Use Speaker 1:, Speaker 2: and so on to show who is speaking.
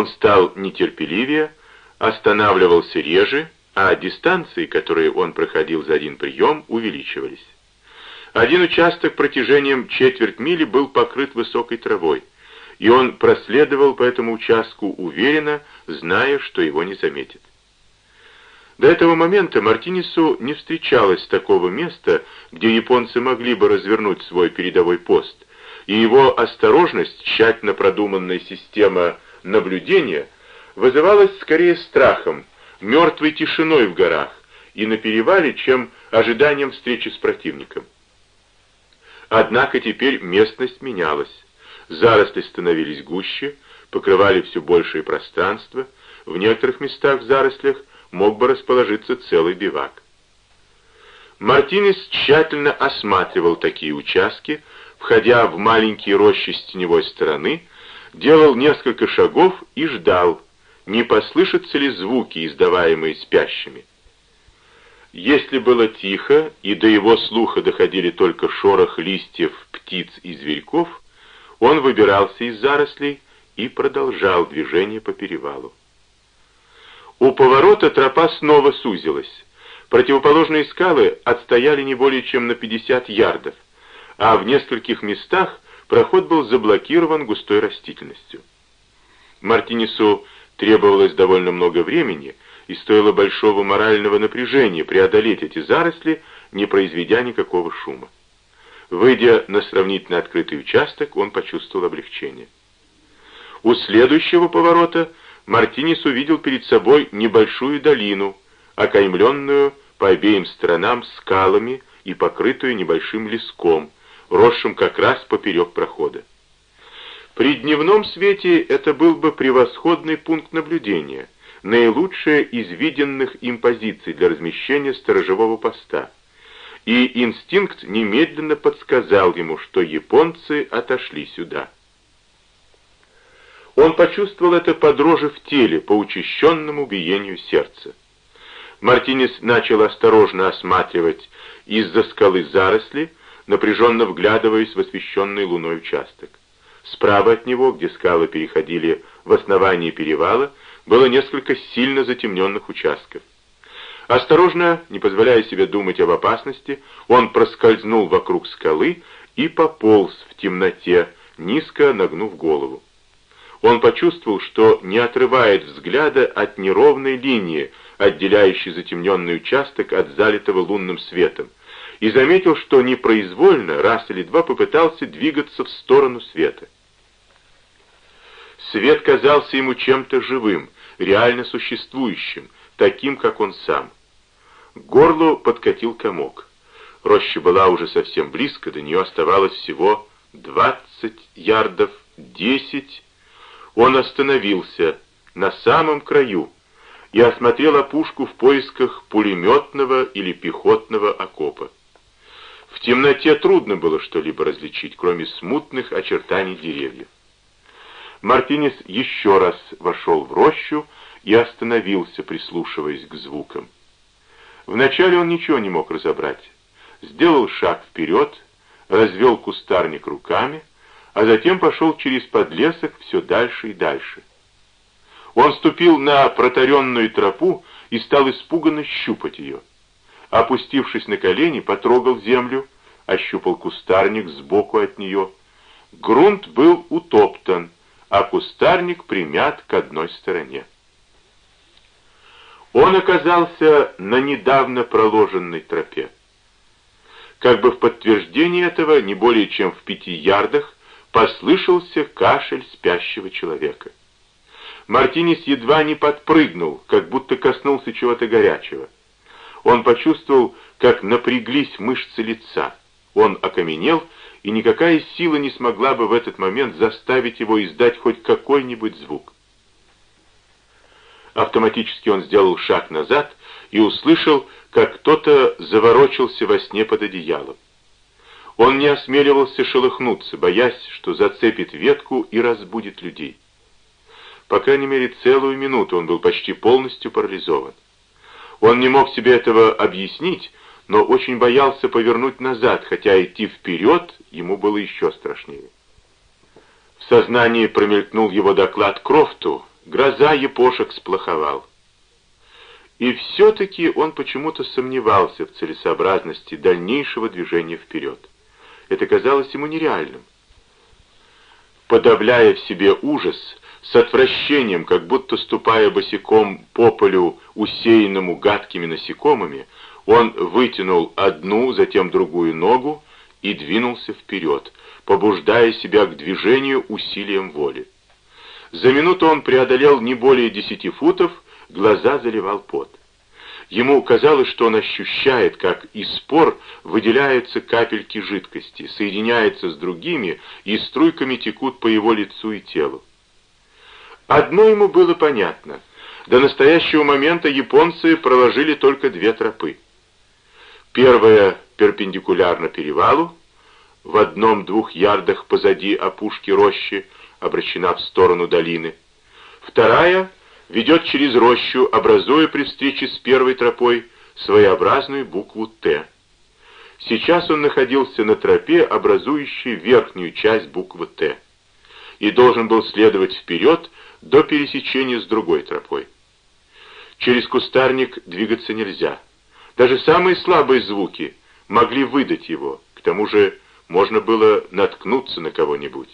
Speaker 1: он стал нетерпеливее, останавливался реже, а дистанции, которые он проходил за один прием, увеличивались. Один участок протяжением четверть мили был покрыт высокой травой, и он проследовал по этому участку уверенно, зная, что его не заметят. До этого момента Мартинесу не встречалось такого места, где японцы могли бы развернуть свой передовой пост, и его осторожность, тщательно продуманная система наблюдения, вызывалась скорее страхом, мертвой тишиной в горах и на перевале, чем ожиданием встречи с противником. Однако теперь местность менялась. Заросли становились гуще, покрывали все большее пространство, в некоторых местах в зарослях мог бы расположиться целый бивак. Мартинес тщательно осматривал такие участки, входя в маленькие рощи с теневой стороны, делал несколько шагов и ждал, не послышатся ли звуки, издаваемые спящими. Если было тихо, и до его слуха доходили только шорох листьев, птиц и зверьков, он выбирался из зарослей и продолжал движение по перевалу. У поворота тропа снова сузилась. Противоположные скалы отстояли не более чем на 50 ярдов, а в нескольких местах проход был заблокирован густой растительностью. Мартинесу требовалось довольно много времени, и стоило большого морального напряжения преодолеть эти заросли, не произведя никакого шума. Выйдя на сравнительно открытый участок, он почувствовал облегчение. У следующего поворота Мартинес увидел перед собой небольшую долину, окаймленную по обеим сторонам скалами и покрытую небольшим леском, росшим как раз поперек прохода. При дневном свете это был бы превосходный пункт наблюдения, наилучшая из виденных им позиций для размещения сторожевого поста. И инстинкт немедленно подсказал ему, что японцы отошли сюда. Он почувствовал это по дрожи в теле, по учащенному биению сердца. Мартинес начал осторожно осматривать из-за скалы заросли, напряженно вглядываясь в освещенный луной участок. Справа от него, где скалы переходили в основание перевала, было несколько сильно затемненных участков. Осторожно, не позволяя себе думать об опасности, он проскользнул вокруг скалы и пополз в темноте, низко нагнув голову. Он почувствовал, что не отрывает взгляда от неровной линии, отделяющей затемненный участок от залитого лунным светом, и заметил, что непроизвольно раз или два попытался двигаться в сторону света. Свет казался ему чем-то живым, реально существующим, таким, как он сам. К горлу подкатил комок. Роща была уже совсем близко, до нее оставалось всего двадцать ярдов, десять. Он остановился на самом краю и осмотрел опушку в поисках пулеметного или пехотного окопа. В темноте трудно было что-либо различить, кроме смутных очертаний деревьев. Мартинес еще раз вошел в рощу и остановился, прислушиваясь к звукам. Вначале он ничего не мог разобрать. Сделал шаг вперед, развел кустарник руками, а затем пошел через подлесок все дальше и дальше. Он ступил на протаренную тропу и стал испуганно щупать ее. Опустившись на колени, потрогал землю, ощупал кустарник сбоку от нее. Грунт был утоптан, а кустарник примят к одной стороне. Он оказался на недавно проложенной тропе. Как бы в подтверждение этого, не более чем в пяти ярдах, послышался кашель спящего человека. Мартинес едва не подпрыгнул, как будто коснулся чего-то горячего. Он почувствовал, как напряглись мышцы лица. Он окаменел, и никакая сила не смогла бы в этот момент заставить его издать хоть какой-нибудь звук. Автоматически он сделал шаг назад и услышал, как кто-то заворочился во сне под одеялом. Он не осмеливался шелохнуться, боясь, что зацепит ветку и разбудит людей. По крайней мере, целую минуту он был почти полностью парализован. Он не мог себе этого объяснить, но очень боялся повернуть назад, хотя идти вперед ему было еще страшнее. В сознании промелькнул его доклад Крофту, гроза епошек сплоховал. И все-таки он почему-то сомневался в целесообразности дальнейшего движения вперед. Это казалось ему нереальным. Подавляя в себе ужас, с отвращением, как будто ступая босиком по полю, усеянному гадкими насекомыми, он вытянул одну, затем другую ногу и двинулся вперед, побуждая себя к движению усилием воли. За минуту он преодолел не более десяти футов, глаза заливал пот. Ему казалось, что он ощущает, как из спор выделяются капельки жидкости, соединяются с другими и струйками текут по его лицу и телу. Одно ему было понятно. До настоящего момента японцы проложили только две тропы. Первая перпендикулярно перевалу, в одном-двух ярдах позади опушки рощи, обращена в сторону долины. Вторая ведет через рощу, образуя при встрече с первой тропой своеобразную букву «Т». Сейчас он находился на тропе, образующей верхнюю часть буквы «Т», и должен был следовать вперед до пересечения с другой тропой. Через кустарник двигаться нельзя. Даже самые слабые звуки могли выдать его, к тому же можно было наткнуться на кого-нибудь.